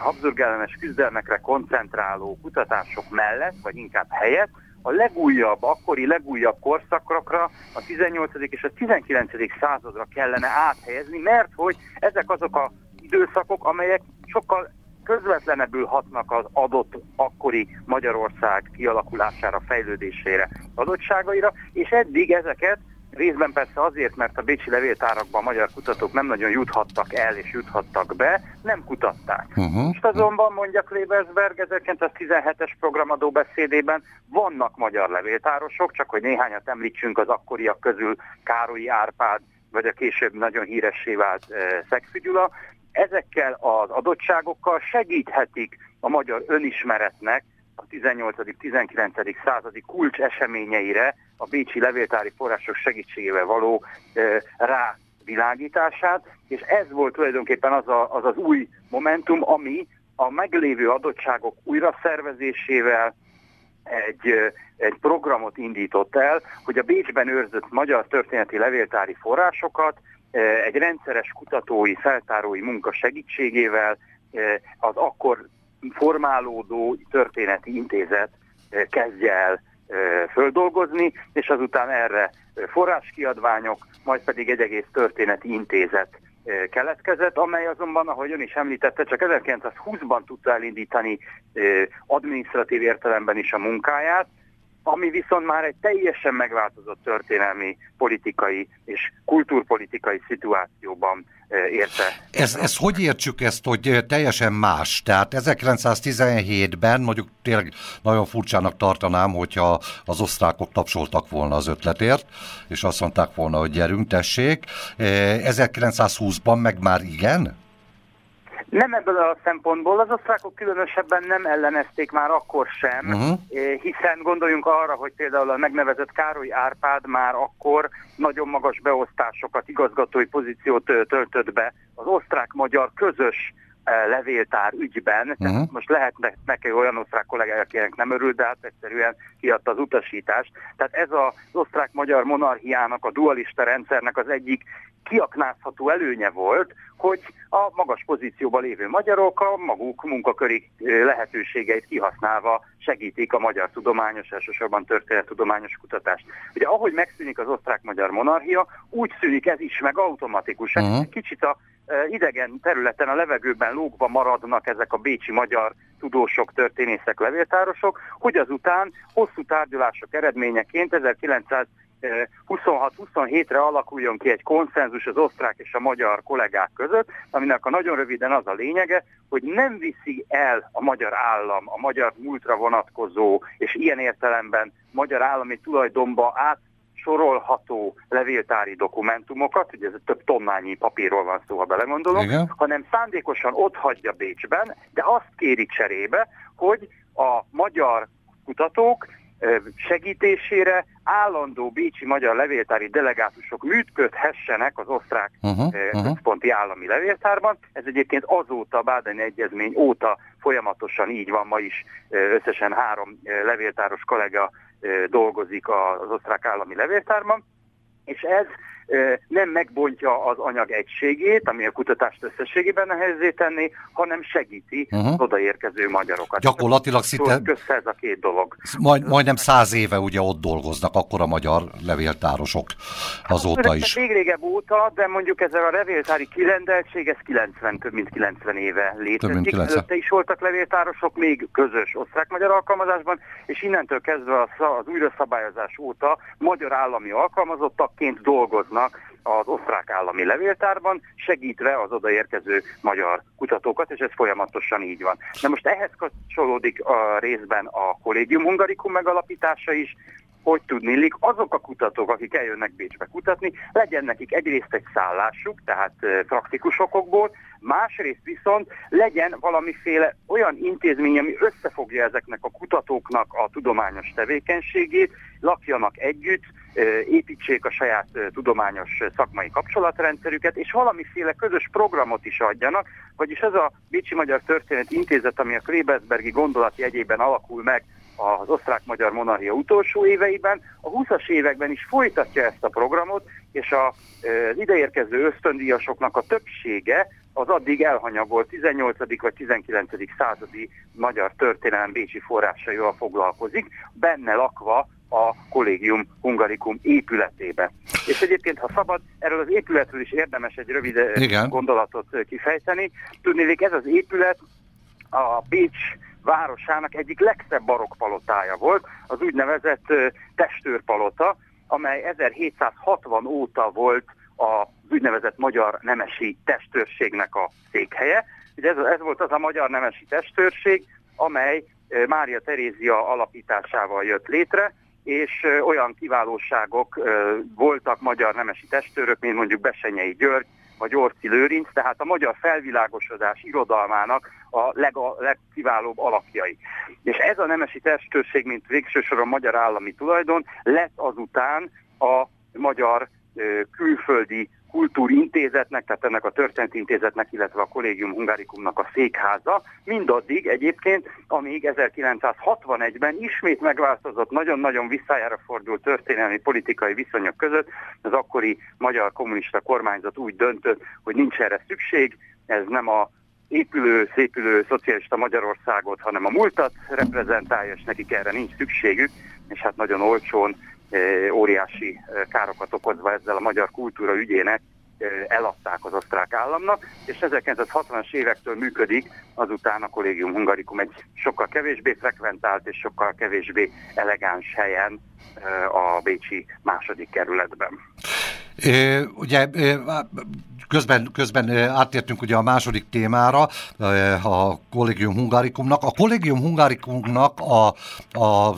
Habsburg küzdelmekre koncentráló kutatások mellett, vagy inkább helyett, a legújabb, akkori legújabb korszakokra, a 18. és a 19. századra kellene áthelyezni, mert hogy ezek azok a időszakok, amelyek sokkal közvetlenebbül hatnak az adott akkori Magyarország kialakulására, fejlődésére, adottságaira, és eddig ezeket Részben persze azért, mert a bécsi levéltárakban a magyar kutatók nem nagyon juthattak el és juthattak be, nem kutatták. Uh-huh. Most azonban, mondja Klebersberg 1917-es programadó beszédében, vannak magyar levéltárosok, csak hogy néhányat említsünk az akkoriak közül Károlyi Árpád, vagy a később nagyon híressé vált e, Szegfügyula. Ezekkel az adottságokkal segíthetik a magyar önismeretnek a 18.-19. századi kulcs eseményeire a bécsi levéltári források segítségével való e, rávilágítását, és ez volt tulajdonképpen az, a, az az új momentum, ami a meglévő adottságok újraszervezésével egy, egy programot indított el, hogy a Bécsben őrzött magyar történeti levéltári forrásokat egy rendszeres kutatói, feltárói munka segítségével az akkor formálódó történeti intézet kezdje el földolgozni, és azután erre forráskiadványok, majd pedig egy egész történeti intézet keletkezett, amely azonban, ahogy ön is említette, csak 1920-ban tudta elindítani adminisztratív értelemben is a munkáját, ami viszont már egy teljesen megváltozott történelmi, politikai és kulturpolitikai szituációban érte. Ez, ez hogy értsük ezt, hogy teljesen más? Tehát 1917-ben mondjuk tényleg nagyon furcsának tartanám, hogyha az osztrákok tapsoltak volna az ötletért, és azt mondták volna, hogy gyerünk, tessék. 1920-ban meg már igen? Nem ebből a szempontból, az osztrákok különösebben nem ellenezték már akkor sem, uh-huh. hiszen gondoljunk arra, hogy például a megnevezett Károly Árpád már akkor nagyon magas beosztásokat, igazgatói pozíciót töltött be az osztrák-magyar közös levéltár ügyben. Uh-huh. Most lehet neki olyan osztrák kollégák, akinek nem örül, de hát egyszerűen kiadta az utasítást. Tehát ez az osztrák-magyar monarchiának, a dualista rendszernek az egyik kiaknázható előnye volt, hogy a magas pozícióban lévő magyarok a maguk munkaköri lehetőségeit kihasználva segítik a magyar tudományos, elsősorban történettudományos kutatást. Ugye ahogy megszűnik az osztrák-magyar monarchia, úgy szűnik ez is meg automatikusan. Uh-huh. Kicsit a idegen területen, a levegőben lógva maradnak ezek a bécsi magyar tudósok, történészek, levéltárosok, hogy azután hosszú tárgyalások eredményeként 1900 26-27-re alakuljon ki egy konszenzus az osztrák és a magyar kollégák között, aminek a nagyon röviden az a lényege, hogy nem viszi el a magyar állam a magyar múltra vonatkozó és ilyen értelemben magyar állami tulajdonba át sorolható levéltári dokumentumokat, ugye ez több tonnányi papírról van szó, ha belegondolok, Igen. hanem szándékosan ott hagyja Bécsben, de azt kéri cserébe, hogy a magyar kutatók segítésére állandó bécsi magyar levéltári delegátusok működhessenek az osztrák uh-huh, uh-huh. központi állami levéltárban. Ez egyébként azóta, a Bádeni Egyezmény óta folyamatosan így van, ma is összesen három levéltáros kollega dolgozik az osztrák állami levéltárban, és ez nem megbontja az anyag egységét, ami a kutatást összességében nehezzé tenni, hanem segíti uh-huh. az odaérkező magyarokat. Gyakorlatilag szinte... Össze ez a két dolog. Majd, majdnem száz éve ugye ott dolgoznak, akkor a magyar levéltárosok azóta hát, is. Még régebb óta, de mondjuk ez a levéltári kirendeltség, ez 90, több mint 90 éve létezik. Előtte is voltak levéltárosok, még közös osztrák-magyar alkalmazásban, és innentől kezdve az, az újraszabályozás óta magyar állami alkalmazottakként dolgoznak dolgoznak az osztrák állami levéltárban, segítve az odaérkező magyar kutatókat, és ez folyamatosan így van. Na most ehhez kapcsolódik a részben a Collegium Hungarikum megalapítása is, hogy tudnélik, azok a kutatók, akik eljönnek Bécsbe kutatni, legyen nekik egyrészt egy szállásuk, tehát praktikus okokból, másrészt viszont legyen valamiféle olyan intézmény, ami összefogja ezeknek a kutatóknak a tudományos tevékenységét, lakjanak együtt, építsék a saját tudományos szakmai kapcsolatrendszerüket, és valamiféle közös programot is adjanak, vagyis ez a Bécsi Magyar Történet Intézet, ami a Klebersbergi gondolati egyében alakul meg az osztrák-magyar monarchia utolsó éveiben, a 20-as években is folytatja ezt a programot, és a, az ideérkező ösztöndíjasoknak a többsége az addig elhanyagolt 18. vagy 19. századi magyar történelem bécsi forrásaival foglalkozik, benne lakva a Collegium Hungarikum épületébe. És egyébként, ha szabad, erről az épületről is érdemes egy rövid Igen. gondolatot kifejteni. Tudnélik, ez az épület a Bécs városának egyik legszebb barokkpalotája volt, az úgynevezett testőrpalota, amely 1760 óta volt az úgynevezett magyar nemesi testőrségnek a székhelye. Ugye ez, ez volt az a magyar nemesi testőrség, amely Mária Terézia alapításával jött létre, és olyan kiválóságok voltak magyar nemesi testőrök, mint mondjuk Besenyei György, vagy Orci Lőrinc, tehát a magyar felvilágosodás irodalmának a leg, a legkiválóbb alapjai. És ez a nemesi testőrség, mint végső soron magyar állami tulajdon, lett azután a magyar külföldi kultúrintézetnek, tehát ennek a történeti intézetnek, illetve a Collegium Hungarikumnak a székháza, mindaddig egyébként, amíg 1961-ben ismét megváltozott, nagyon-nagyon visszájára fordult történelmi politikai viszonyok között, az akkori magyar kommunista kormányzat úgy döntött, hogy nincs erre szükség, ez nem a épülő, szépülő szocialista Magyarországot, hanem a múltat reprezentálja, és nekik erre nincs szükségük, és hát nagyon olcsón óriási károkat okozva ezzel a magyar kultúra ügyének eladták az osztrák államnak, és 1960-as évektől működik azután a Collegium Hungarikum egy sokkal kevésbé frekventált és sokkal kevésbé elegáns helyen a Bécsi második kerületben. Ugye Közben, közben átértünk ugye a második témára, a Collegium Hungarikumnak. A Collegium Hungarikumnak a, a,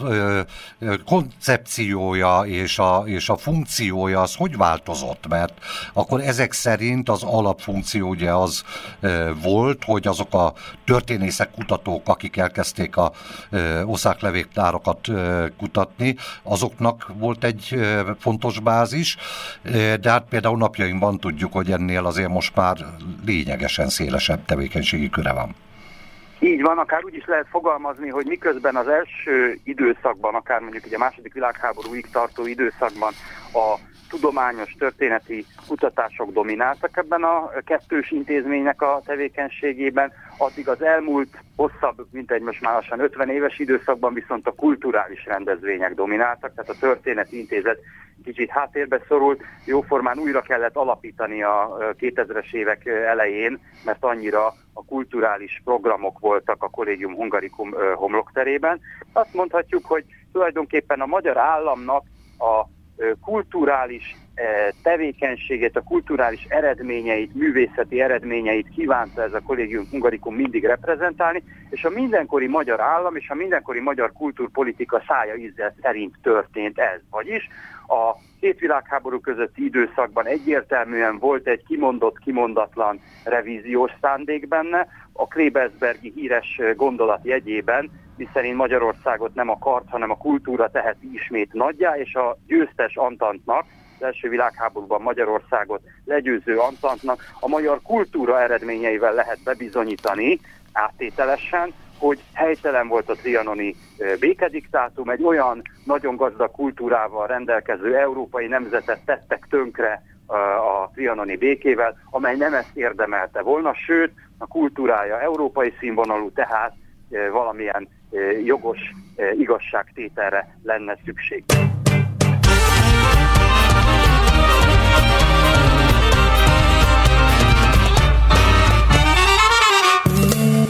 koncepciója és a, és a funkciója az hogy változott? Mert akkor ezek szerint az alapfunkció ugye az volt, hogy azok a történészek, kutatók, akik elkezdték a oszáklevéktárokat kutatni, azoknak volt egy fontos bázis, de hát például napjainkban tudjuk, hogy ennél azért most már lényegesen szélesebb tevékenységi köre van. Így van, akár úgy is lehet fogalmazni, hogy miközben az első időszakban, akár mondjuk ugye a második világháborúig tartó időszakban a tudományos történeti kutatások domináltak ebben a kettős intézménynek a tevékenységében, addig az elmúlt hosszabb, mint egy most már lassan 50 éves időszakban viszont a kulturális rendezvények domináltak, tehát a történeti intézet kicsit háttérbe szorult, jóformán újra kellett alapítani a 2000-es évek elején, mert annyira a kulturális programok voltak a Collegium Hungarikum homlokterében. Azt mondhatjuk, hogy tulajdonképpen a magyar államnak a kulturális tevékenységét, a kulturális eredményeit, művészeti eredményeit kívánta ez a kollégium Hungarikum mindig reprezentálni, és a mindenkori magyar állam és a mindenkori magyar kultúrpolitika szája ízzel szerint történt ez. Vagyis a két világháború közötti időszakban egyértelműen volt egy kimondott, kimondatlan revíziós szándék benne, a Klebesbergi híres gondolat jegyében, miszerint Magyarországot nem a kart, hanem a kultúra teheti ismét nagyjá, és a győztes Antantnak, az első világháborúban Magyarországot legyőző Antantnak a magyar kultúra eredményeivel lehet bebizonyítani áttételesen, hogy helytelen volt a trianoni békediktátum, egy olyan nagyon gazdag kultúrával rendelkező európai nemzetet tettek tönkre a trianoni békével, amely nem ezt érdemelte volna, sőt, a kultúrája európai színvonalú, tehát valamilyen jogos igazságtételre lenne szükség.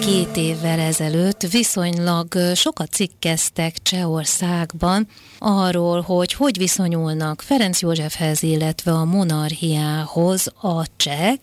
két évvel ezelőtt viszonylag sokat cikkeztek Csehországban arról, hogy hogy viszonyulnak Ferenc Józsefhez, illetve a monarchiához a cseh,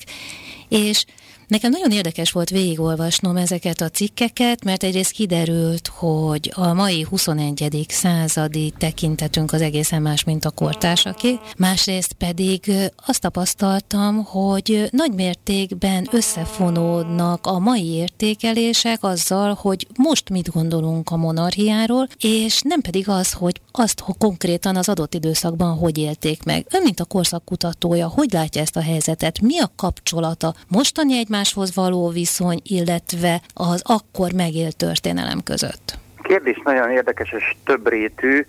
és Nekem nagyon érdekes volt végigolvasnom ezeket a cikkeket, mert egyrészt kiderült, hogy a mai 21. századi tekintetünk az egészen más, mint a kortársaké. Másrészt pedig azt tapasztaltam, hogy nagy mértékben összefonódnak a mai értékelések azzal, hogy most mit gondolunk a monarchiáról, és nem pedig az, hogy azt hogy konkrétan az adott időszakban hogy élték meg. Ön, mint a korszakutatója, hogy látja ezt a helyzetet? Mi a kapcsolata mostani egymás egymáshoz való viszony, illetve az akkor megélt történelem között? kérdés nagyon érdekes és többrétű.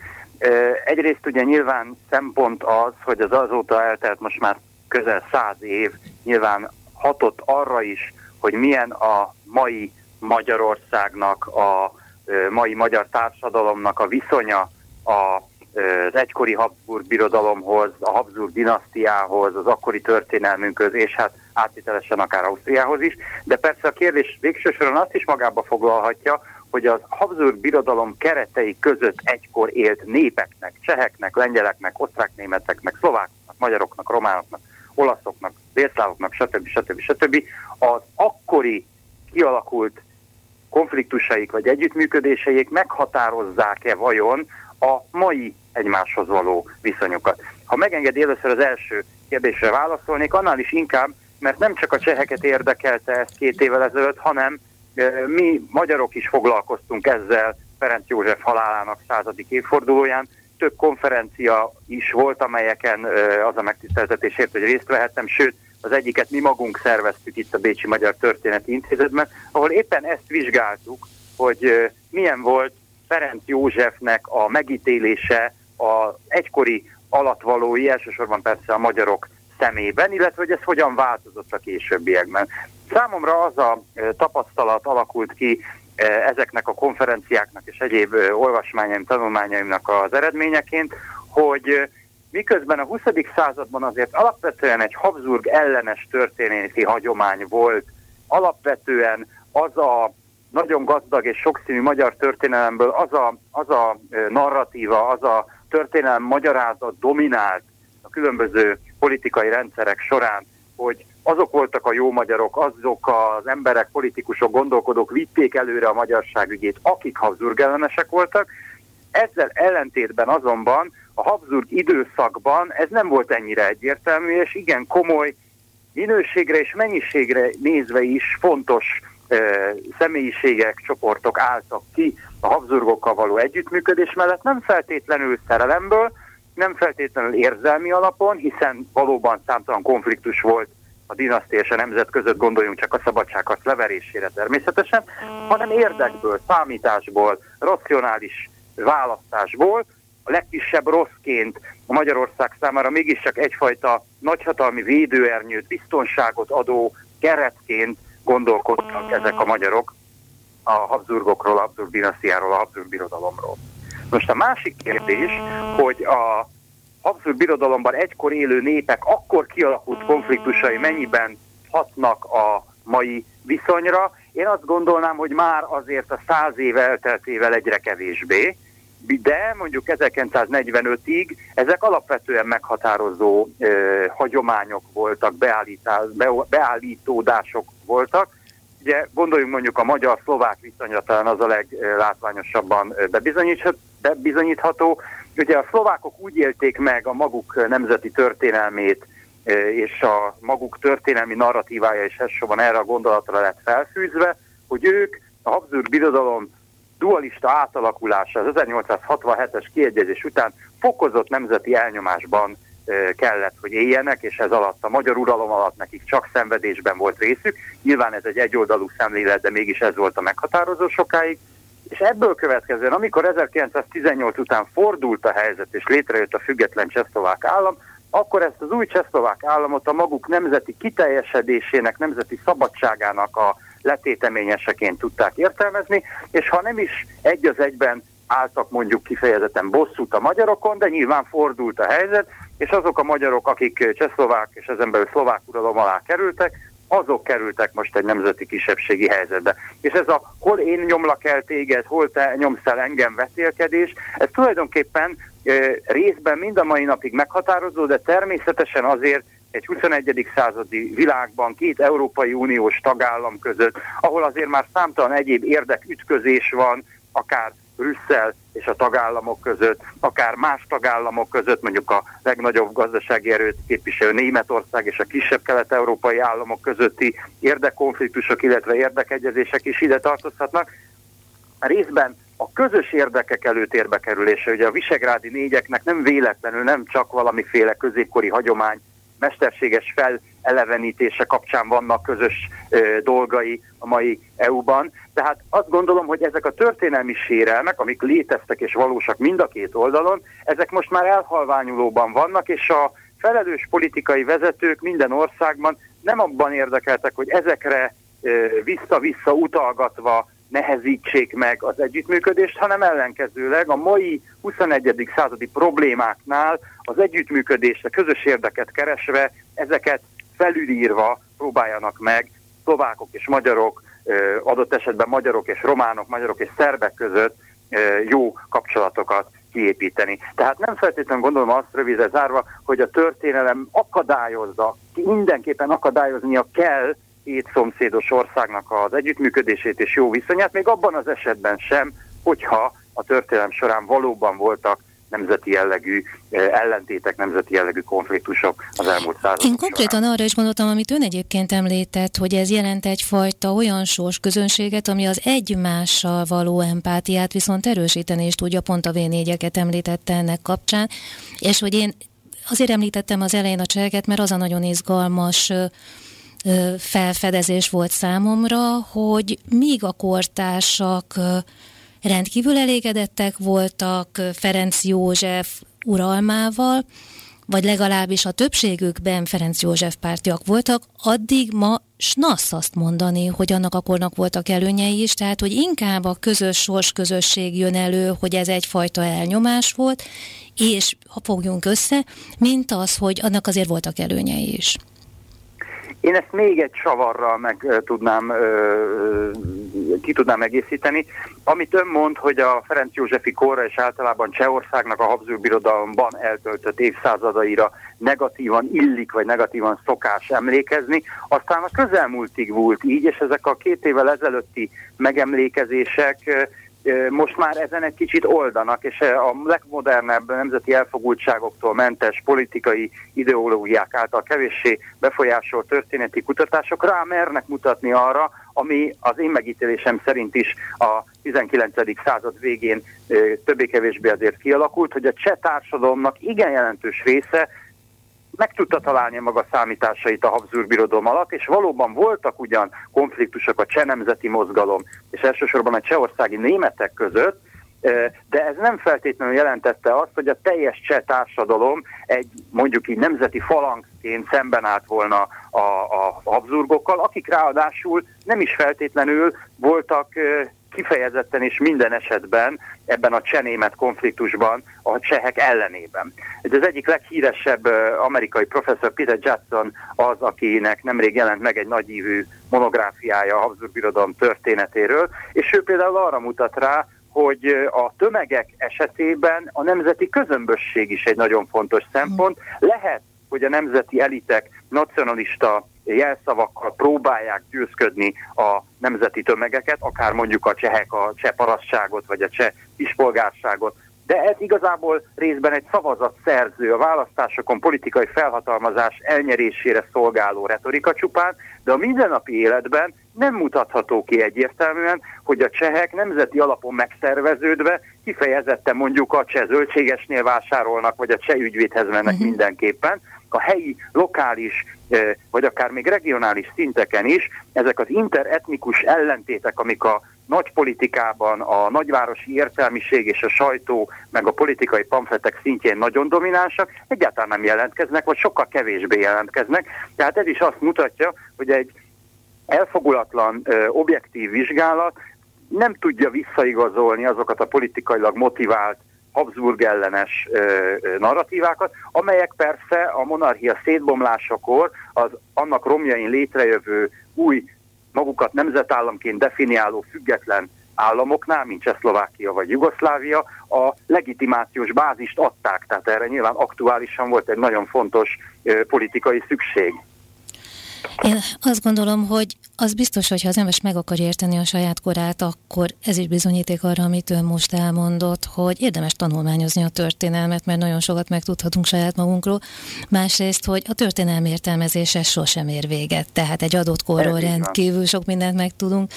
Egyrészt ugye nyilván szempont az, hogy az azóta eltelt most már közel száz év nyilván hatott arra is, hogy milyen a mai Magyarországnak, a mai magyar társadalomnak a viszonya a az egykori Habsburg birodalomhoz, a Habsburg dinasztiához, az akkori történelmünkhöz, és hát áttételesen akár Ausztriához is. De persze a kérdés végső soron azt is magába foglalhatja, hogy az Habsburg birodalom keretei között egykor élt népeknek, cseheknek, lengyeleknek, osztrák-németeknek, szlováknak, magyaroknak, románoknak, olaszoknak, délszlávoknak, stb. stb. stb. az akkori kialakult konfliktusaik vagy együttműködéseik meghatározzák-e vajon a mai egymáshoz való viszonyokat. Ha megengedi először az első kérdésre válaszolnék, annál is inkább, mert nem csak a cseheket érdekelte ezt két évvel ezelőtt, hanem mi magyarok is foglalkoztunk ezzel Ferenc József halálának századik évfordulóján. Több konferencia is volt, amelyeken az a megtiszteltetésért, hogy részt vehettem, sőt, az egyiket mi magunk szerveztük itt a Bécsi Magyar Történeti Intézetben, ahol éppen ezt vizsgáltuk, hogy milyen volt Ferenc Józsefnek a megítélése a egykori alatvalói, elsősorban persze a magyarok szemében, illetve hogy ez hogyan változott a későbbiekben. Számomra az a tapasztalat alakult ki ezeknek a konferenciáknak és egyéb olvasmányaim, tanulmányaimnak az eredményeként, hogy miközben a 20. században azért alapvetően egy Habsburg ellenes történeti hagyomány volt, alapvetően az a nagyon gazdag és sokszínű magyar történelemből az a, az a narratíva, az a történelem magyarázat dominált a különböző politikai rendszerek során, hogy azok voltak a jó magyarok, azok az emberek, politikusok, gondolkodók vitték előre a magyarság ügyét, akik Habsburg ellenesek voltak. Ezzel ellentétben azonban a Habsburg időszakban ez nem volt ennyire egyértelmű, és igen komoly minőségre és mennyiségre nézve is fontos személyiségek, csoportok álltak ki a Habsburgokkal való együttműködés mellett, nem feltétlenül szerelemből, nem feltétlenül érzelmi alapon, hiszen valóban számtalan konfliktus volt a dinasztia és a nemzet között, gondoljunk csak a szabadságharc leverésére természetesen, hanem érdekből, számításból, racionális választásból, a legkisebb rosszként a Magyarország számára mégiscsak egyfajta nagyhatalmi védőernyőt, biztonságot adó keretként gondolkodtak ezek a magyarok a Habsburgokról, a Habsburg dinasztiáról, a Habsburg birodalomról. Most a másik kérdés, hogy a Habsburg birodalomban egykor élő népek akkor kialakult konfliktusai mennyiben hatnak a mai viszonyra. Én azt gondolnám, hogy már azért a száz év elteltével egyre kevésbé, de mondjuk 1945-ig ezek alapvetően meghatározó ö, hagyományok voltak, beállítás, be, beállítódások voltak. Ugye gondoljunk mondjuk a magyar-szlovák viszonyra talán az a leglátványosabban bebizonyítható. Ugye a szlovákok úgy élték meg a maguk nemzeti történelmét, és a maguk történelmi narratívája is elsősorban erre a gondolatra lett felfűzve, hogy ők a Habsburg birodalom dualista átalakulása az 1867-es kiegyezés után fokozott nemzeti elnyomásban kellett, hogy éljenek, és ez alatt a magyar uralom alatt nekik csak szenvedésben volt részük. Nyilván ez egy egyoldalú szemlélet, de mégis ez volt a meghatározó sokáig. És ebből következően, amikor 1918 után fordult a helyzet, és létrejött a független csehszlovák állam, akkor ezt az új csehszlovák államot a maguk nemzeti kiteljesedésének, nemzeti szabadságának a letéteményeseként tudták értelmezni, és ha nem is egy az egyben álltak mondjuk kifejezetten bosszút a magyarokon, de nyilván fordult a helyzet, és azok a magyarok, akik csehszlovák és ezen belül szlovák uralom alá kerültek, azok kerültek most egy nemzeti kisebbségi helyzetbe. És ez a hol én nyomlak el téged, hol te nyomsz el engem vetélkedés, ez tulajdonképpen e, részben mind a mai napig meghatározó, de természetesen azért egy 21. századi világban két Európai Uniós tagállam között, ahol azért már számtalan egyéb érdekütközés van, akár Brüsszel és a tagállamok között, akár más tagállamok között, mondjuk a legnagyobb gazdasági erőt képviselő Németország és a kisebb kelet-európai államok közötti érdekkonfliktusok, illetve érdekegyezések is ide tartozhatnak. Részben a közös érdekek előtérbe kerülése, ugye a visegrádi négyeknek nem véletlenül, nem csak valamiféle középkori hagyomány, mesterséges elevenítése kapcsán vannak közös dolgai a mai EU-ban. Tehát azt gondolom, hogy ezek a történelmi sérelmek, amik léteztek és valósak mind a két oldalon, ezek most már elhalványulóban vannak, és a felelős politikai vezetők minden országban nem abban érdekeltek, hogy ezekre vissza-vissza utalgatva nehezítsék meg az együttműködést, hanem ellenkezőleg a mai 21. századi problémáknál az együttműködést, a közös érdeket keresve, ezeket felülírva próbáljanak meg szlovákok és magyarok, adott esetben magyarok és románok, magyarok és szerbek között jó kapcsolatokat kiépíteni. Tehát nem feltétlenül gondolom azt rövidre zárva, hogy a történelem akadályozza, mindenképpen akadályoznia kell két szomszédos országnak az együttműködését és jó viszonyát, még abban az esetben sem, hogyha a történelem során valóban voltak nemzeti jellegű ellentétek, nemzeti jellegű konfliktusok az elmúlt századok Én konkrétan arra is gondoltam, amit ön egyébként említett, hogy ez jelent egyfajta olyan sors közönséget, ami az egymással való empátiát viszont erősíteni is tudja, pont a v említette ennek kapcsán, és hogy én azért említettem az elején a cseleget, mert az a nagyon izgalmas felfedezés volt számomra, hogy míg a kortársak rendkívül elégedettek voltak Ferenc József uralmával, vagy legalábbis a többségükben Ferenc József pártiak voltak, addig ma snasz azt mondani, hogy annak a voltak előnyei is, tehát hogy inkább a közös sorsközösség jön elő, hogy ez egyfajta elnyomás volt, és ha fogjunk össze, mint az, hogy annak azért voltak előnyei is. Én ezt még egy savarral meg tudnám, ki tudnám egészíteni. Amit ön mond, hogy a Ferenc Józsefi korra és általában Csehországnak a Habsburg birodalomban eltöltött évszázadaira negatívan illik, vagy negatívan szokás emlékezni, aztán a közelmúltig volt így, és ezek a két évvel ezelőtti megemlékezések most már ezen egy kicsit oldanak, és a legmodernebb nemzeti elfogultságoktól mentes politikai ideológiák által kevéssé befolyásolt történeti kutatások rá mernek mutatni arra, ami az én megítélésem szerint is a 19. század végén többé-kevésbé azért kialakult, hogy a cseh társadalomnak igen jelentős része meg tudta találni maga számításait a Habsburg birodalom alatt, és valóban voltak ugyan konfliktusok a cseh nemzeti mozgalom, és elsősorban a csehországi németek között, de ez nem feltétlenül jelentette azt, hogy a teljes cseh társadalom egy mondjuk így nemzeti falangként szemben állt volna a, a Habsburgokkal, akik ráadásul nem is feltétlenül voltak kifejezetten és minden esetben ebben a csenémet konfliktusban a csehek ellenében. Ez az egyik leghíresebb amerikai professzor Peter Jackson az, akinek nemrég jelent meg egy nagyívű monográfiája a Habsburg Birodalom történetéről, és ő például arra mutat rá, hogy a tömegek esetében a nemzeti közömbösség is egy nagyon fontos szempont. Lehet, hogy a nemzeti elitek nacionalista jelszavakkal próbálják győzködni a nemzeti tömegeket, akár mondjuk a csehek a cseh parasztságot, vagy a cseh kispolgárságot, de ez igazából részben egy szavazat szerző, a választásokon politikai felhatalmazás elnyerésére szolgáló retorika csupán, de a mindennapi életben nem mutatható ki egyértelműen, hogy a csehek nemzeti alapon megszerveződve kifejezetten mondjuk a cseh zöldségesnél vásárolnak, vagy a cseh ügyvédhez mennek uh-huh. mindenképpen, a helyi, lokális, vagy akár még regionális szinteken is ezek az interetnikus ellentétek, amik a nagy politikában a nagyvárosi értelmiség és a sajtó, meg a politikai pamfletek szintjén nagyon dominánsak, egyáltalán nem jelentkeznek, vagy sokkal kevésbé jelentkeznek. Tehát ez is azt mutatja, hogy egy elfogulatlan, objektív vizsgálat nem tudja visszaigazolni azokat a politikailag motivált Habsburg ellenes narratívákat, amelyek persze a monarchia szétbomlásakor az annak romjain létrejövő új magukat nemzetállamként definiáló független államoknál, mint Csehszlovákia vagy Jugoszlávia, a legitimációs bázist adták, tehát erre nyilván aktuálisan volt egy nagyon fontos politikai szükség. Én azt gondolom, hogy az biztos, hogy ha az ember meg akar érteni a saját korát, akkor ez is bizonyíték arra, amit ön most elmondott, hogy érdemes tanulmányozni a történelmet, mert nagyon sokat megtudhatunk saját magunkról. Másrészt, hogy a történelmi értelmezése sosem ér véget, tehát egy adott korról rendkívül sok mindent megtudunk.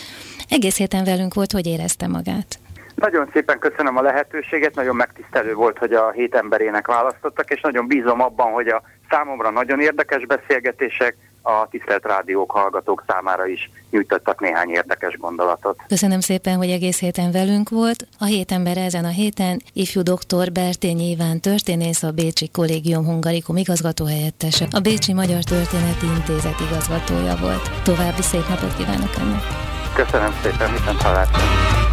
Egész héten velünk volt, hogy érezte magát. Nagyon szépen köszönöm a lehetőséget, nagyon megtisztelő volt, hogy a hét emberének választottak, és nagyon bízom abban, hogy a számomra nagyon érdekes beszélgetések a tisztelt rádiók hallgatók számára is nyújtottak néhány érdekes gondolatot. Köszönöm szépen, hogy egész héten velünk volt. A hét ember ezen a héten ifjú doktor Bertényi Iván történész, a Bécsi Kollégium Hungarikum igazgatóhelyettese, a Bécsi Magyar Történeti Intézet igazgatója volt. További szép napot kívánok önnek! Köszönöm szépen, viszont hallásra!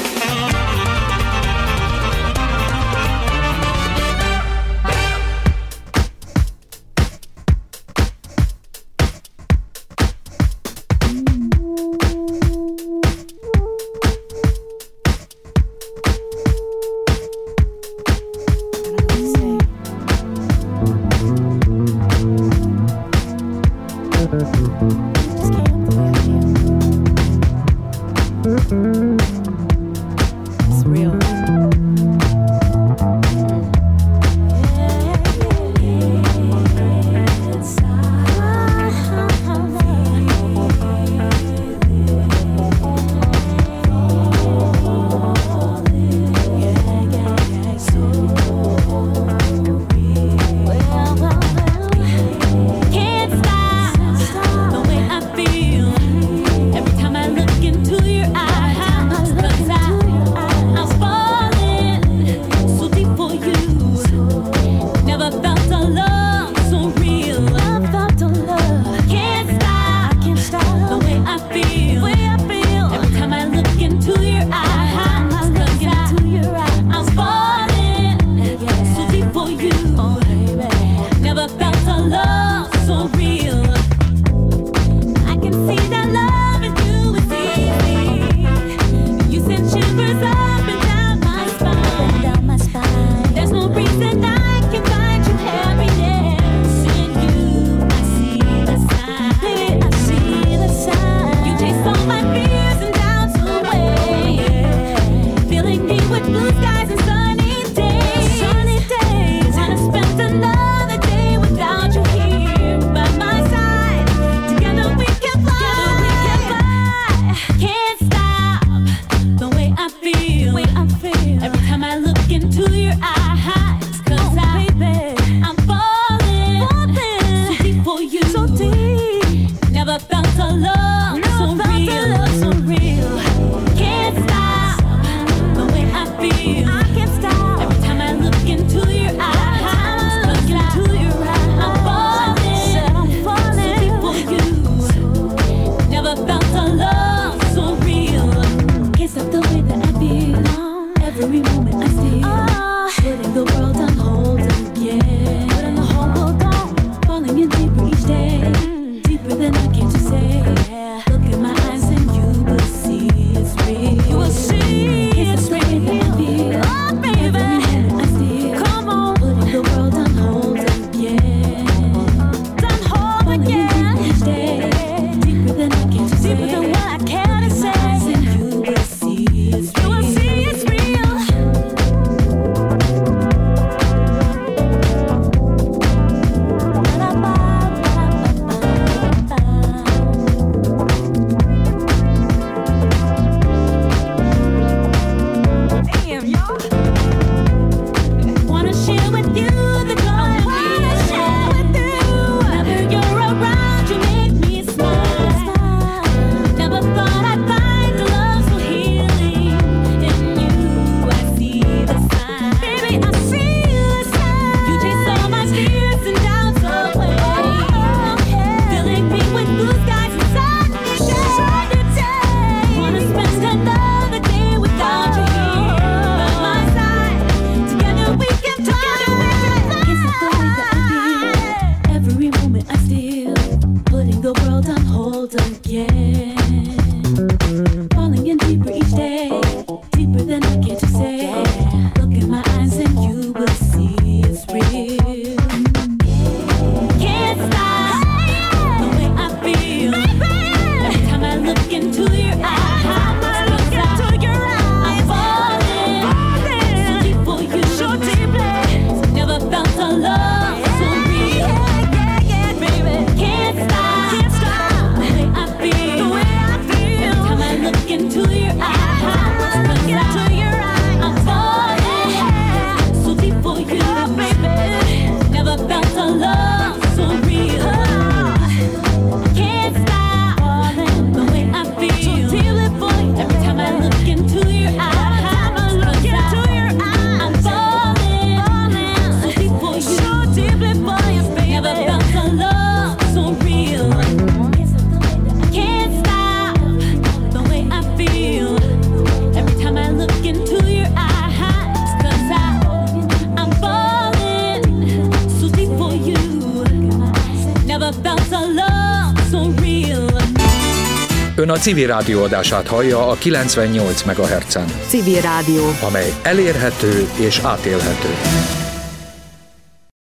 Civil rádió adását hallja a 98 MHz-en. Civil rádió. Amely elérhető és átélhető.